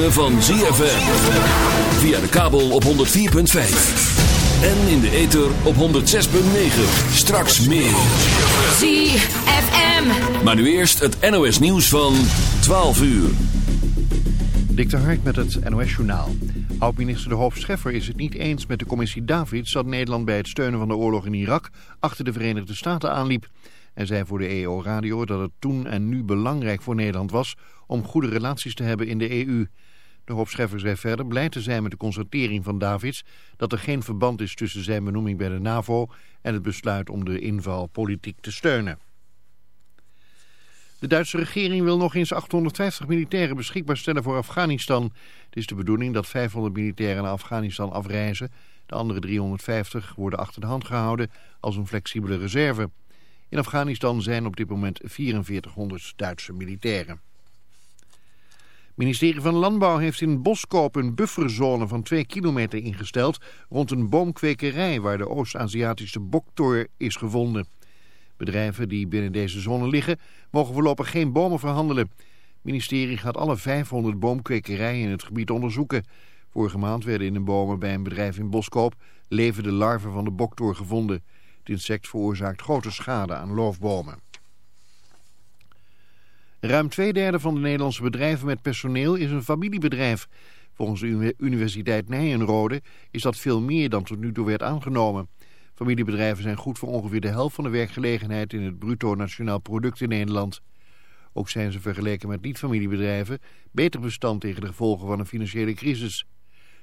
ritme van ZFM. Via de kabel op 104.5. En in de ether op 106.9. Straks meer. ZFM. Maar nu eerst het NOS nieuws van 12 uur. Dik de Hark met het NOS-journaal. Oud-minister De Hoop Scheffer is het niet eens met de commissie Davids... dat Nederland bij het steunen van de oorlog in Irak achter de Verenigde Staten aanliep. Hij zei voor de EO Radio dat het toen en nu belangrijk voor Nederland was... om goede relaties te hebben in de EU. De Hoop Scheffer zei verder blij te zijn met de constatering van Davids... dat er geen verband is tussen zijn benoeming bij de NAVO... en het besluit om de inval politiek te steunen. De Duitse regering wil nog eens 850 militairen beschikbaar stellen voor Afghanistan. Het is de bedoeling dat 500 militairen naar Afghanistan afreizen. De andere 350 worden achter de hand gehouden als een flexibele reserve. In Afghanistan zijn op dit moment 4400 Duitse militairen. Ministerie van Landbouw heeft in Boskoop een bufferzone van 2 kilometer ingesteld... rond een boomkwekerij waar de Oost-Aziatische boktor is gevonden... Bedrijven die binnen deze zone liggen mogen voorlopig geen bomen verhandelen. Het ministerie gaat alle 500 boomkwekerijen in het gebied onderzoeken. Vorige maand werden in de bomen bij een bedrijf in Boskoop levende larven van de boktoor gevonden. Het insect veroorzaakt grote schade aan loofbomen. Ruim twee derde van de Nederlandse bedrijven met personeel is een familiebedrijf. Volgens de Universiteit Nijenrode is dat veel meer dan tot nu toe werd aangenomen. Familiebedrijven zijn goed voor ongeveer de helft van de werkgelegenheid in het bruto nationaal product in Nederland. Ook zijn ze vergeleken met niet-familiebedrijven beter bestand tegen de gevolgen van een financiële crisis.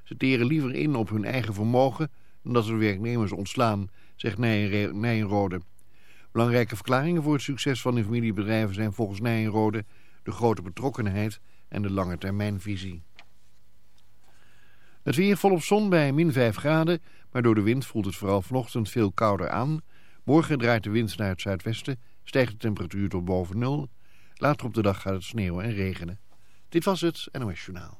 Ze teren liever in op hun eigen vermogen dan dat ze werknemers ontslaan, zegt Nijenrode. Belangrijke verklaringen voor het succes van de familiebedrijven zijn volgens Nijenrode de grote betrokkenheid en de lange termijnvisie. Het weer volop zon bij min 5 graden, maar door de wind voelt het vooral vanochtend veel kouder aan. Morgen draait de wind naar het zuidwesten, stijgt de temperatuur tot boven nul. Later op de dag gaat het sneeuwen en regenen. Dit was het NOS Journaal.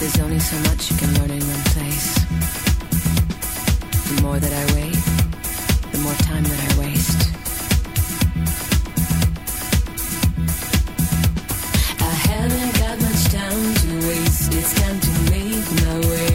There's only so much you can learn in one place. The more that I wait, the more time that I waste. I haven't got much time to waste. It's time to make my way.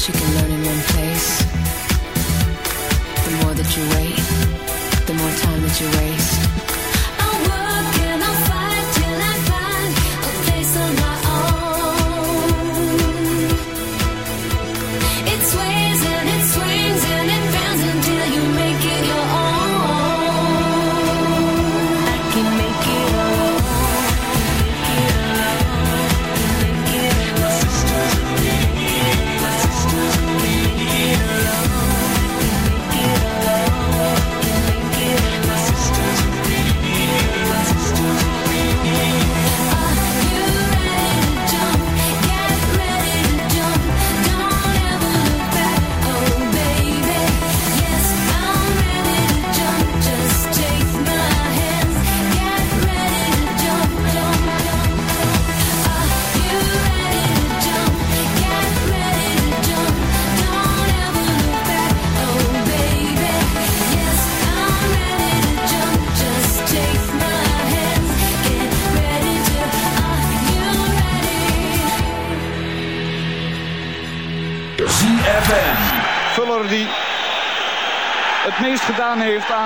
She you can learn in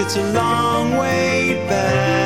it's a long way back.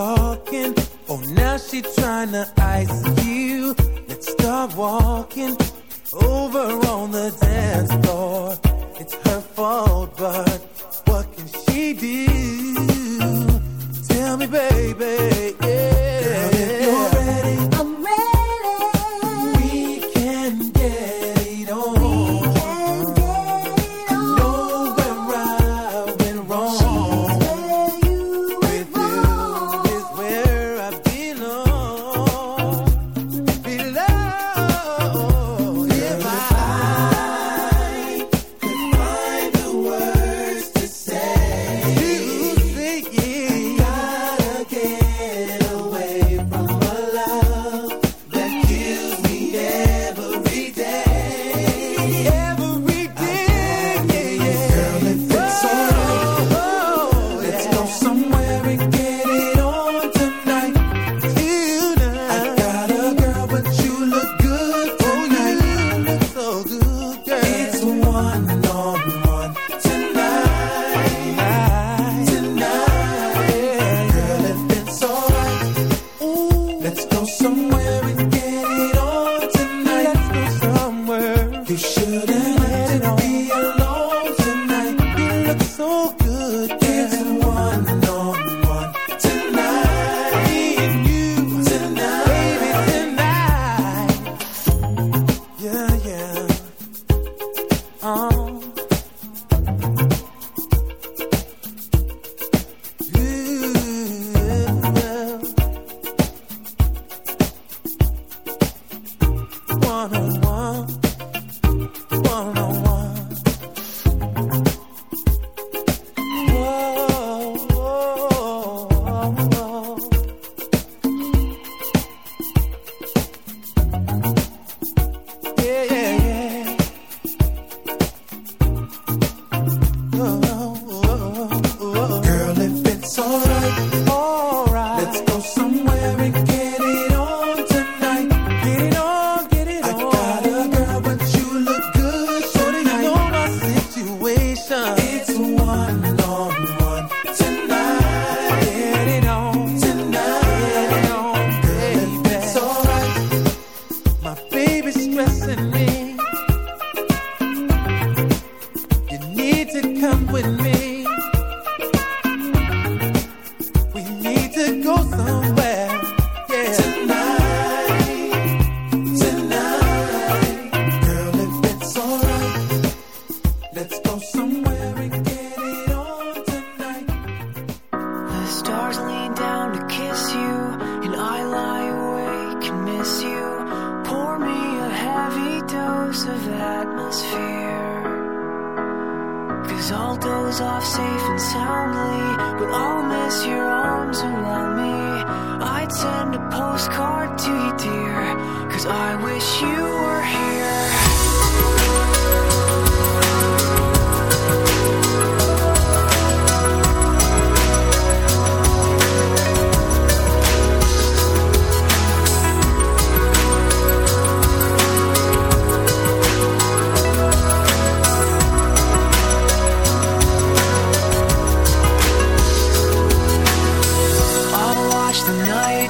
talking. Oh, now she tryna ice you. Let's start walking over on the dance floor. It's her fault, but what can she do? Tell me, baby, yeah.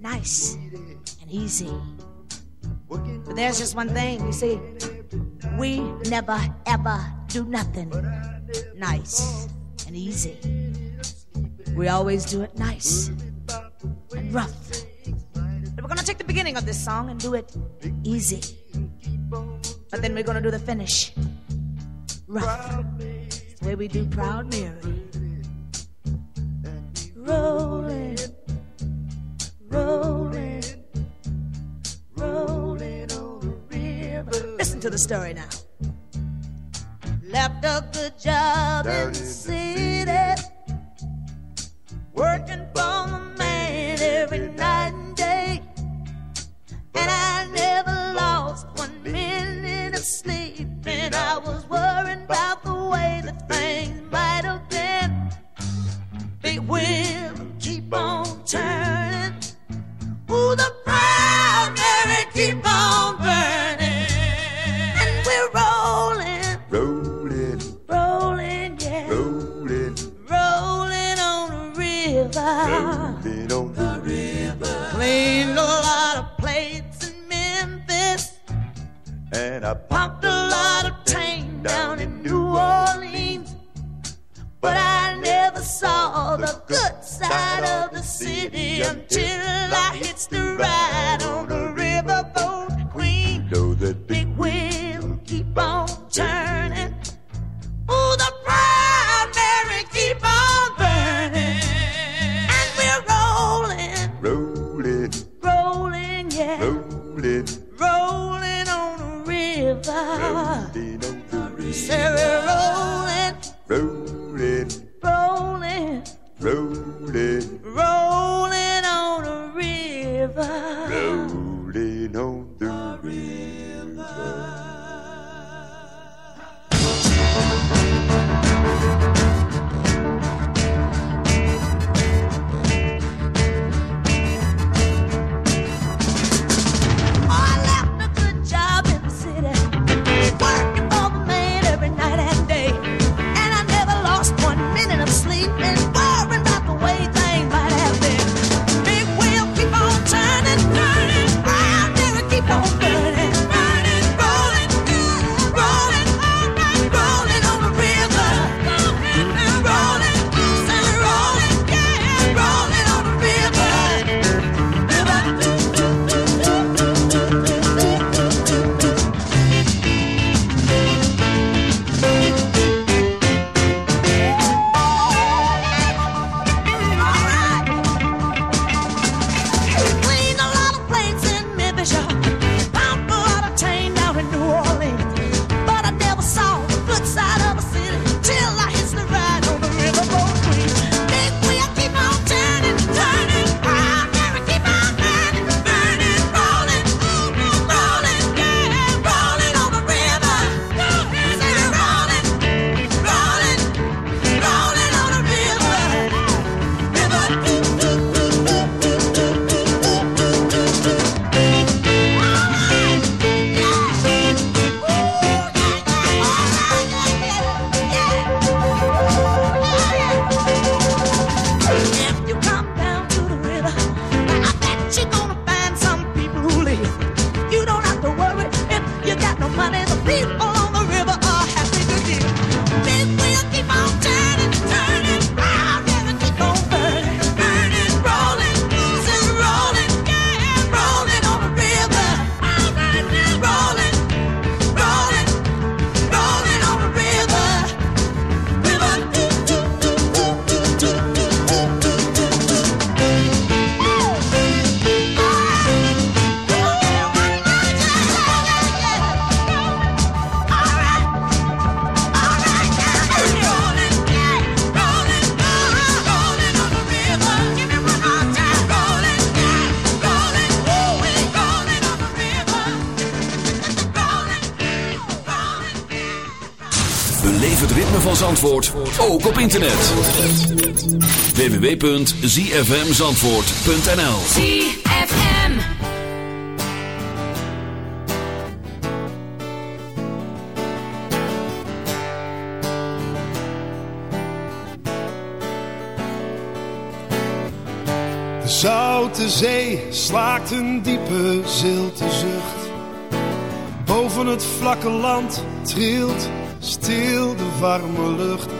Nice and easy. But there's just one thing, you see, we never ever do nothing nice and easy. We always do it nice and rough. But we're gonna take the beginning of this song and do it easy. But then we're gonna do the finish rough. It's the way we do Proud Mary. Rolling, to the story now. Left a good job in the city, working ook op internet. www.zfmzandvoort.nl ZFM. De zoute zee slaakt een diepe zilte zucht. Boven het vlakke land trilt stil de warme lucht.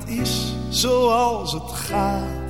het is zoals het gaat.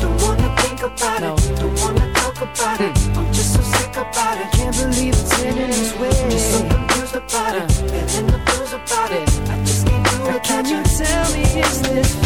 Don't wanna think about it, don't wanna talk about it. Hmm. I'm just so sick about it. Can't believe it's ending this way. Just so confused about it, hmm. feeling the blues about it. I just can't do. Can you tell me is this?